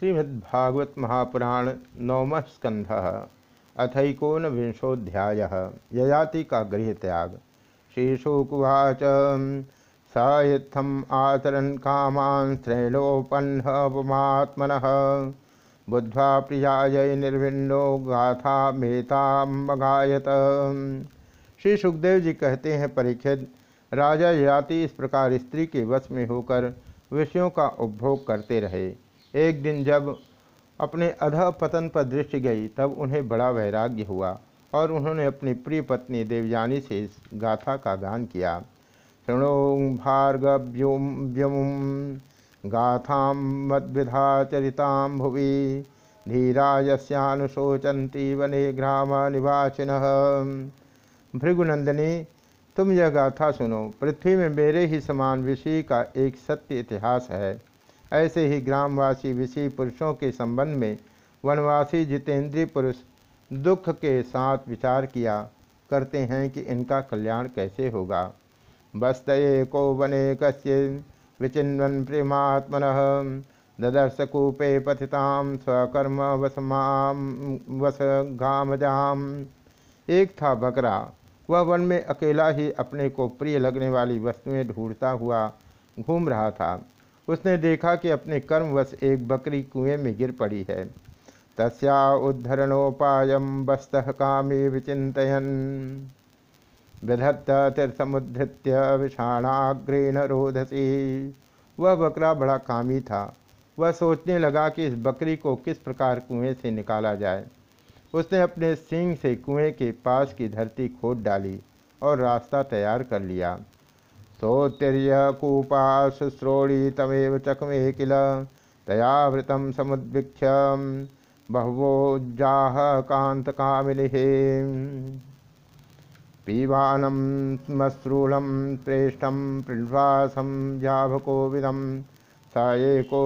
श्रीमद्भागवत महापुराण नवम स्कंध अथकोन विंशोध्याय ययाति का गृह त्याग श्रीशुकुवाच। साइत्थम आचरण कामान श्रेणोपन्नपमात्मन बुद्ध्वा प्रियाय निर्विण्णो गाथा मेतामगायत श्री सुखदेव जी कहते हैं परीक्षित राजा याति इस प्रकार स्त्री के वश में होकर विषयों का उपभोग करते रहे। एक दिन जब अपने अध पतन पर दृष्टि गई, तब उन्हें बड़ा वैराग्य हुआ और उन्होंने अपनी प्रिय पत्नी देवयानी से इस गाथा का गान किया। शृणो भार्गव्योम गाथा मद्विधा चरिताम भुवि धीरा यस्यानुशोचंती वने ग्राम निवासिन भृगुनंदनी, तुम यह गाथा सुनो। पृथ्वी में मेरे ही समान विषय का एक सत्य इतिहास है। ऐसे ही ग्रामवासी विषय पुरुषों के संबंध में वनवासी जितेंद्रीय पुरुष दुख के साथ विचार किया करते हैं कि इनका कल्याण कैसे होगा। बस्तये को वने कस्य विचिन्वन प्रेमात्मन ददर्श कूपे पथिताम स्वकर्म वसमाम वस घामजाम एक था बकरा, वह वन में अकेला ही अपने को प्रिय लगने वाली वस्तुएँ ढूंढता हुआ घूम रहा था। उसने देखा कि अपने कर्मवश एक बकरी कुएँ में गिर पड़ी है। तस्या उद्धरणोपाय बस्त कामी विचितयन विधत्त तीर्थमुद्धृत्य विषाणाग्रेण रोधसी। वह बकरा बड़ा कामी था। वह सोचने लगा कि इस बकरी को किस प्रकार कुएँ से निकाला जाए। उसने अपने सिंह से कुएँ के पास की धरती खोद डाली और रास्ता तैयार कर लिया। सोत्तीर्य कूपा तमेव चकमे किल। तयावृत समुद्भिक्ष्य बहवोज्जाह कांत कामिनि पीवानम स्मश्रूलम श्रेष्ठम पृण्वासम जाभकोविदम स एको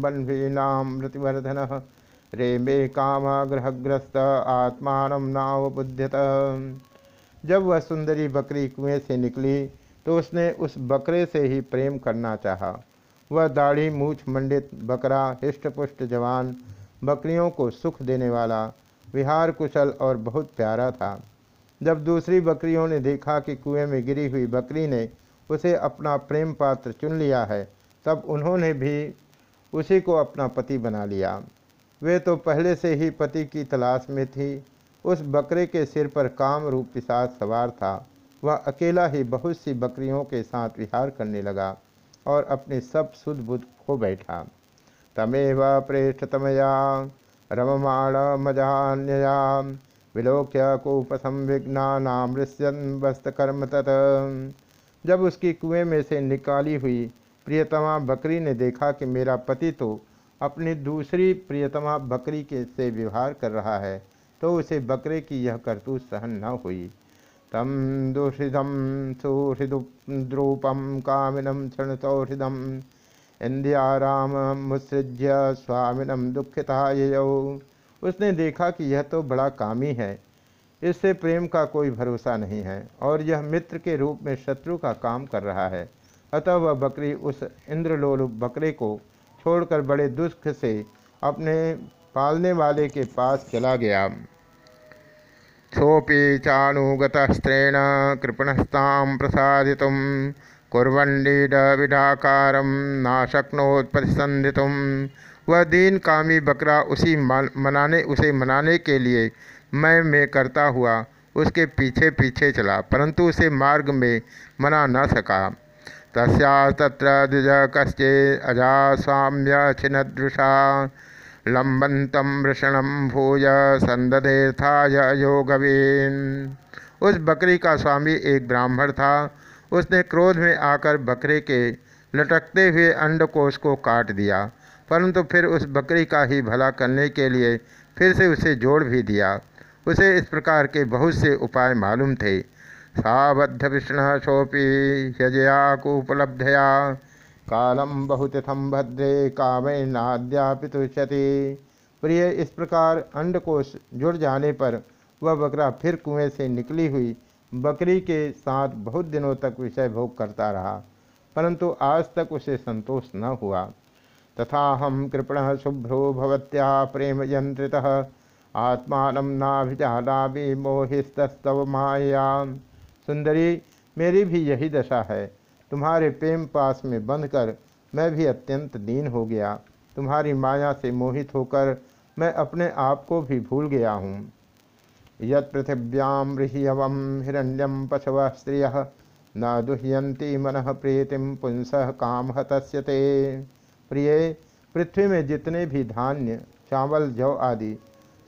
बन्वीनां प्रतिवर्धन रेमे आत्मान नावबुध्यत। जब वह सुंदरी बकरी कुएँ से निकली तो उसने उस बकरे से ही प्रेम करना चाहा। वह दाढ़ी मूछ मंडित बकरा, हृष्टपुष्ट जवान, बकरियों को सुख देने वाला, विहार कुशल और बहुत प्यारा था। जब दूसरी बकरियों ने देखा कि कुएँ में गिरी हुई बकरी ने उसे अपना प्रेम पात्र चुन लिया है, तब उन्होंने भी उसी को अपना पति बना लिया। वे तो पहले से ही पति की तलाश में थी उस बकरे के सिर पर काम रूप पिशाच सवार था। वह अकेला ही बहुत सी बकरियों के साथ विहार करने लगा और अपने सब सुध बुद्ध खो बैठा। तमेव प्रेष्ठतमया रममाण मजान्यया, विलोक्य कूपसंविघ्ना नामृष्यन कर्म तत। जब उसकी कुएँ में से निकाली हुई प्रियतमा बकरी ने देखा कि मेरा पति तो अपनी दूसरी प्रियतमा बकरी के से व्यवहार कर रहा है तो उसे बकरे की यह करतूत सहन न हुई। तम दुहृदम सुहृदुद्रूपम कामिनम क्षण क्षणसौहृदम इंदियाराम मुसृज्य स्वामिनम दुखिता उसने देखा कि यह तो बड़ा कामी है। इससे प्रेम का कोई भरोसा नहीं है और यह मित्र के रूप में शत्रु का काम कर रहा है। अतः वह बकरी उस इंद्रलोल बकरे को छोड़कर बड़े दुख से अपने पालने वाले के पास चला गया। सोपी चाणुगतस्त्रेण कृपणस्तां प्रसादितुं कुर्वन्डीडविडाकारं नाशक्नोत्पतिसन्धितुं वह दीन कामी बकरा उसी मनाने, उसे मनाने के लिए मैं मैं करता हुआ उसके पीछे पीछे चला, परंतु उसे मार्ग में मना न सका। तस्या तत्र द्विज कश्चे अजा साम्य छिन्नदृशा लंबंतम वृषणम भूय संदधेर्थाय योगवीन उस बकरी का स्वामी एक ब्राह्मण था। उसने क्रोध में आकर बकरे के लटकते हुए अंडकोश को काट दिया। परंतु फिर उस बकरी का ही भला करने के लिए फिर से उसे जोड़ भी दिया। उसे इस प्रकार के बहुत से उपाय मालूम थे। साबद्ध विष्णु शोपी ह्यजया कुपलब्धया कालम बहुतिथम भद्रे कामे नाद्यापि प्रिय, इस प्रकार अंडकोश जुड़ जाने पर वह बकरा फिर कुएँ से निकली हुई बकरी के साथ बहुत दिनों तक विषय भोग करता रहा, परंतु आज तक उसे संतोष न हुआ। तथा हम कृपण शुभ्रो भवत्या प्रेम यंत्रित आत्मा नाभिजानामि मोहिस्तव माया सुंदरी, मेरी भी यही दशा है। तुम्हारे प्रेम पास में बंध कर मैं भी अत्यंत दीन हो गया। तुम्हारी माया से मोहित होकर मैं अपने आप को भी भूल गया हूँ। यत पृथिव्याम ऋषियवम हिरण्यम पशव स्त्रिय न दुह्यंती मन प्रीतिम पुंस काम हतस्यते प्रिय, पृथ्वी में जितने भी धान्य, चावल, जौ आदि,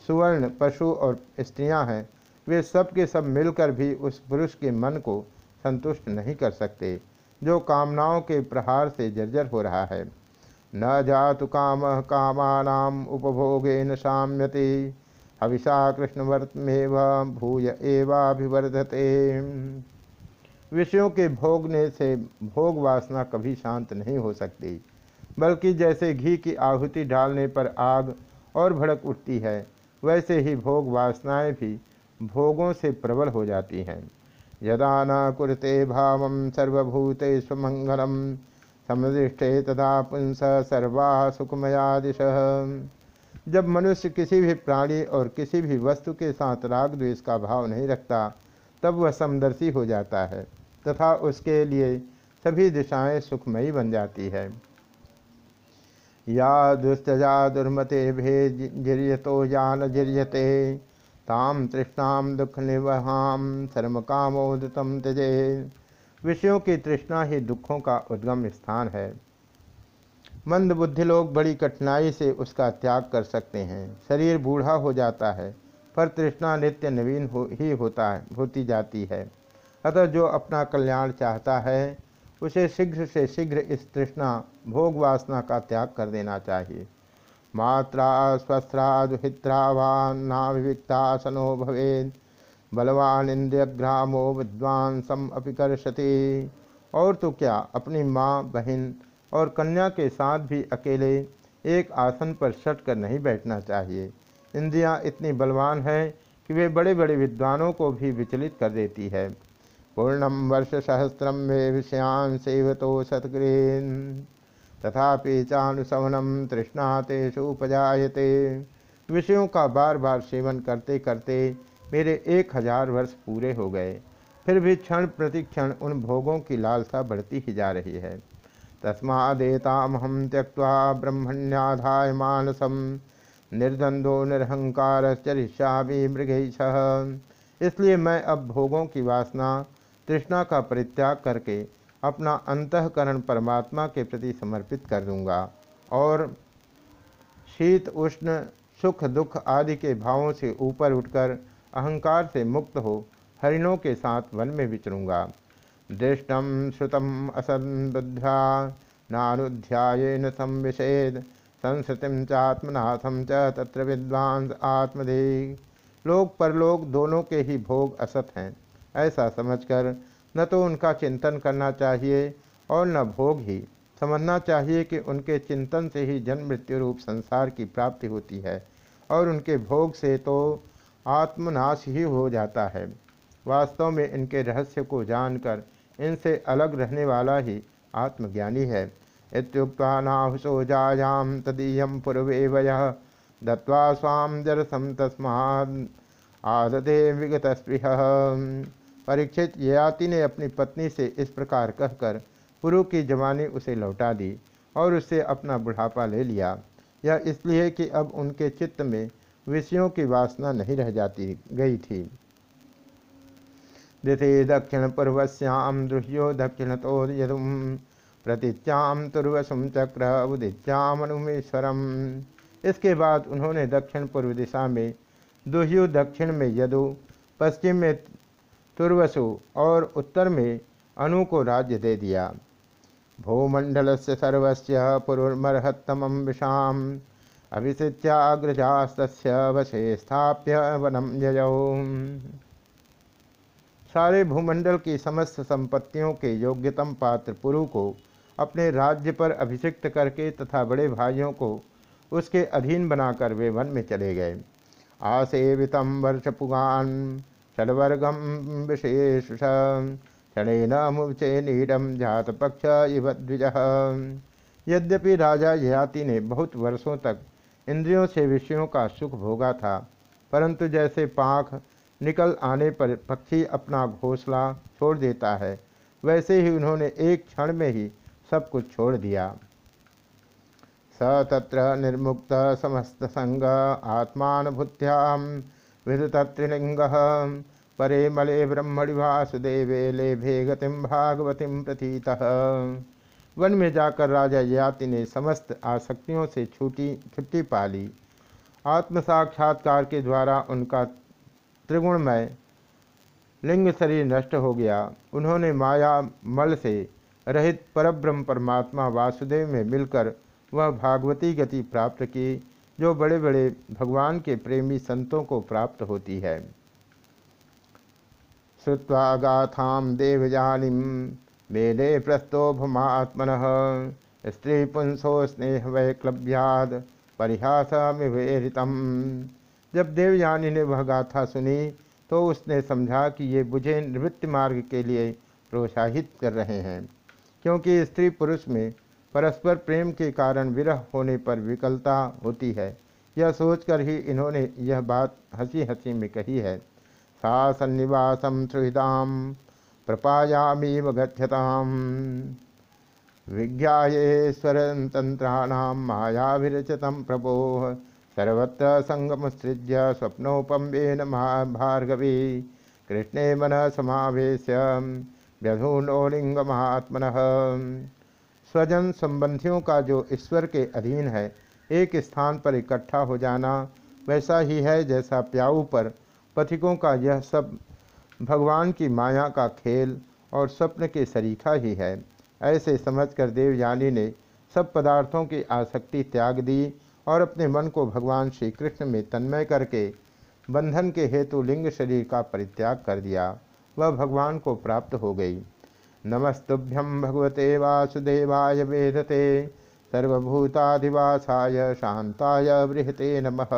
सुवर्ण, पशु और स्त्रियाँ हैं, वे सब के सब मिलकर भी उस पुरुष के मन को संतुष्ट नहीं कर सकते। जो कामनाओं के प्रहार से जर्जर हो रहा है। न जातु काम उपभोगे न साम्यति हविषा कृष्णवर्तमेव भूय एवाभिवर्धते। विषयों के भोगने से भोग वासना कभी शांत नहीं हो सकती, बल्कि जैसे घी की आहुति डालने पर आग और भड़क उठती है, वैसे ही भोग वासनाएँ भी भोगों से प्रबल हो जाती हैं। यदा न कुरते भाव सर्वभूते मंगलम समदृष्टे तदा पुंस सर्वा सुखमया दिश जब मनुष्य किसी भी प्राणी और किसी भी वस्तु के साथ राग द्वेष का भाव नहीं रखता, तब वह समदर्शी हो जाता है, तथा उसके लिए सभी दिशाएँ सुखमयी बन जाती है। या दुस्तजा दुर्मते भेद भेजिर्यतो या न जिर्यते ताम तृष्णाम दुख निवहाम शर्म कामोदतम त्यजे। विषयों की तृष्णा ही दुखों का उद्गम स्थान है। मंद बुद्धि लोग बड़ी कठिनाई से उसका त्याग कर सकते हैं। शरीर बूढ़ा हो जाता है, पर तृष्णा नित्य नवीन हो, ही होता है, होती जाती है। अतः जो अपना कल्याण चाहता है, उसे शीघ्र से शीघ्र इस तृष्णा, भोग वासना का त्याग कर देना चाहिए। मात्रा स्वस्थ्रादुहित्रावान्नाविक्तासनो भवेद बलवान इंद्रियग्रामो विद्वांसम अपिकर्षति और तो क्या अपनी माँ, बहन और कन्या के साथ भी अकेले एक आसन पर सट कर नहीं बैठना चाहिए। इंद्रियाँ इतनी बलवान हैं कि वे बड़े बड़े विद्वानों को भी विचलित कर देती है। पूर्णम वर्ष सहस्रम में विषयान सेवतो सतगृहन तथापि चानुशवनम तृष्णा तेषु उपजायते। विषयों का बार बार सेवन करते करते मेरे एक हज़ार वर्ष पूरे हो गए। फिर भी क्षण प्रतिक्षण उन भोगों की लालसा बढ़ती ही जा रही है। तस्मादेतामहम त्यक्वा ब्रह्मण्याधाय मानसम निर्द्वंदो निरहंकार चरिष्यामी मृग इसलिए मैं अब भोगों की वासना तृष्णा का परित्याग करके अपना अंतकरण परमात्मा के प्रति समर्पित कर दूँगा और शीत, उष्ण, सुख, दुख आदि के भावों से ऊपर उठकर अहंकार से मुक्त हो हरिणों के साथ वन में विचरूँगा। दृष्टम श्रुतम असंबुद्ध्या, नानुध्यायन संविषेद संस्कृतिम चात्मनाथम च तत्र विद्वांस आत्मधे लोक परलोक दोनों के ही भोग असत हैं, ऐसा समझकर न तो उनका चिंतन करना चाहिए और न भोग ही। समझना चाहिए कि उनके चिंतन से ही जन्म मृत्यु रूप संसार की प्राप्ति होती है और उनके भोग से तो आत्मनाश ही हो जाता है। वास्तव में इनके रहस्य को जानकर इनसे अलग रहने वाला ही आत्मज्ञानी है। इतुक्ता नाहुसो जायाम तदीय पूर्वे वय दत्वा स्वाम जरसम तस्मा आदते विगत परीक्षित ययाति ने अपनी पत्नी से इस प्रकार कहकर पुरु की जवानी उसे लौटा दी और उससे अपना बुढ़ापा ले लिया। यह इसलिए कि अब उनके चित्त में विषयों की वासना नहीं रह जाती गई थी। दिथे दक्षिण पूर्वश्याम दृह्यो दक्षिण तो यदुम प्रतीच्याम तुर्वसुम चक्र उदित्याम अनुमेश्वरम इसके बाद उन्होंने दक्षिण पूर्व दिशा में दुह्यु दक्षिण में यदु, पश्चिम में तुर्वसु और उत्तर में अनु को राज्य दे दिया। भूमंडल से सर्वस्व पुरुर्मर्हतम विषाम अभिषिच्याग्रजास्त वशे स्थाप्य वनम सारे भूमंडल की समस्त संपत्तियों के योग्यतम पात्र पुरु को अपने राज्य पर अभिषिक्त करके तथा बड़े भाइयों को उसके अधीन बनाकर वे वन में चले गए। आसेवितम वर्ष पुगान षड्वर्गम विशेष क्षणेन मुचे नीडम जात पक्ष इव द्विज। यद्यपि राजा ययाति ने बहुत वर्षों तक इंद्रियों से विषयों का सुख भोगा था, परंतु जैसे पाख निकल आने पर पक्षी अपना घोंसला छोड़ देता है, वैसे ही उन्होंने एक क्षण में ही सब कुछ छोड़ दिया। स तत्र निर्मुक्त समस्त संग आत्मानुभूत्याम विदुतत्रिलिंग परे मले ब्रह्मणि वासुदेवे लेभे गतिम भागवतीम प्रतीत। वन में जाकर राजा याति ने समस्त आसक्तियों से छूटी, छुट्टी पा ली आत्म साक्षात्कार के द्वारा उनका त्रिगुणमय लिंग शरीर नष्ट हो गया। उन्होंने माया मल से रहित परब्रह्म परमात्मा वासुदेव में मिलकर वह भागवती गति प्राप्त की। जो बड़े बड़े भगवान के प्रेमी संतों को प्राप्त होती है। श्रुवा गाथा देवजानी मेले प्रस्तोभमात्मन स्त्री पुंसो स्नेह वैक्लभ्याद परिहासमिवेरितम जब देवयानी ने वह गाथा सुनी तो उसने समझा कि ये मुझे निवृत्ति मार्ग के लिए प्रोत्साहित कर रहे हैं, क्योंकि स्त्री पुरुष में परस्पर प्रेम के कारण विरह होने पर विकलता होती है। यह सोचकर ही इन्होंने यह बात हँसी हँसी में कही है। सा सन्निवासम सुहृदाम प्रपायामीव गच्छताम। विज्ञाएश्वरतंत्राणाम मायाभिरचतम प्रभो सर्वत्र संगम सृज्य स्वप्नोपम्बेन महाभार्गवी। कृष्णे मन समावेश व्यधूनोलिंग महात्मन स्वजन संबंधियों का जो ईश्वर के अधीन है, एक स्थान पर इकट्ठा हो जाना वैसा ही है जैसा प्याऊ पर पथिकों का यह सब भगवान की माया का खेल और स्वप्न के सरीखा ही है। ऐसे समझकर देवयानी ने सब पदार्थों की आसक्ति त्याग दी और अपने मन को भगवान श्री कृष्ण में तन्मय करके बंधन के हेतु लिंग शरीर का परित्याग कर दिया। वह भगवान को प्राप्त हो गई। नमस्तुभ्यम भगवते वासुदेवाय वेदते, सर्वभूताधिवासाय शांताय बृहते नमः।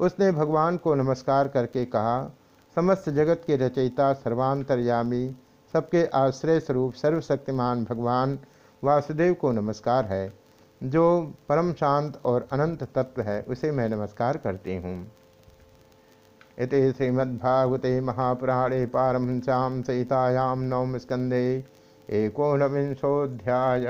उसने भगवान को नमस्कार करके कहा, समस्त जगत के रचयिता सर्वांतर्यामी, सबके आश्रय स्वरूप सर्वशक्तिमान भगवान वासुदेव को नमस्कार है, जो परम शांत और अनंत तत्व है, उसे मैं नमस्कार करती हूँ। इति श्रीमद्भागवते महापुराणे पारमश्याम सहितायां नवम स्कंदे एकोनविंशोध्याय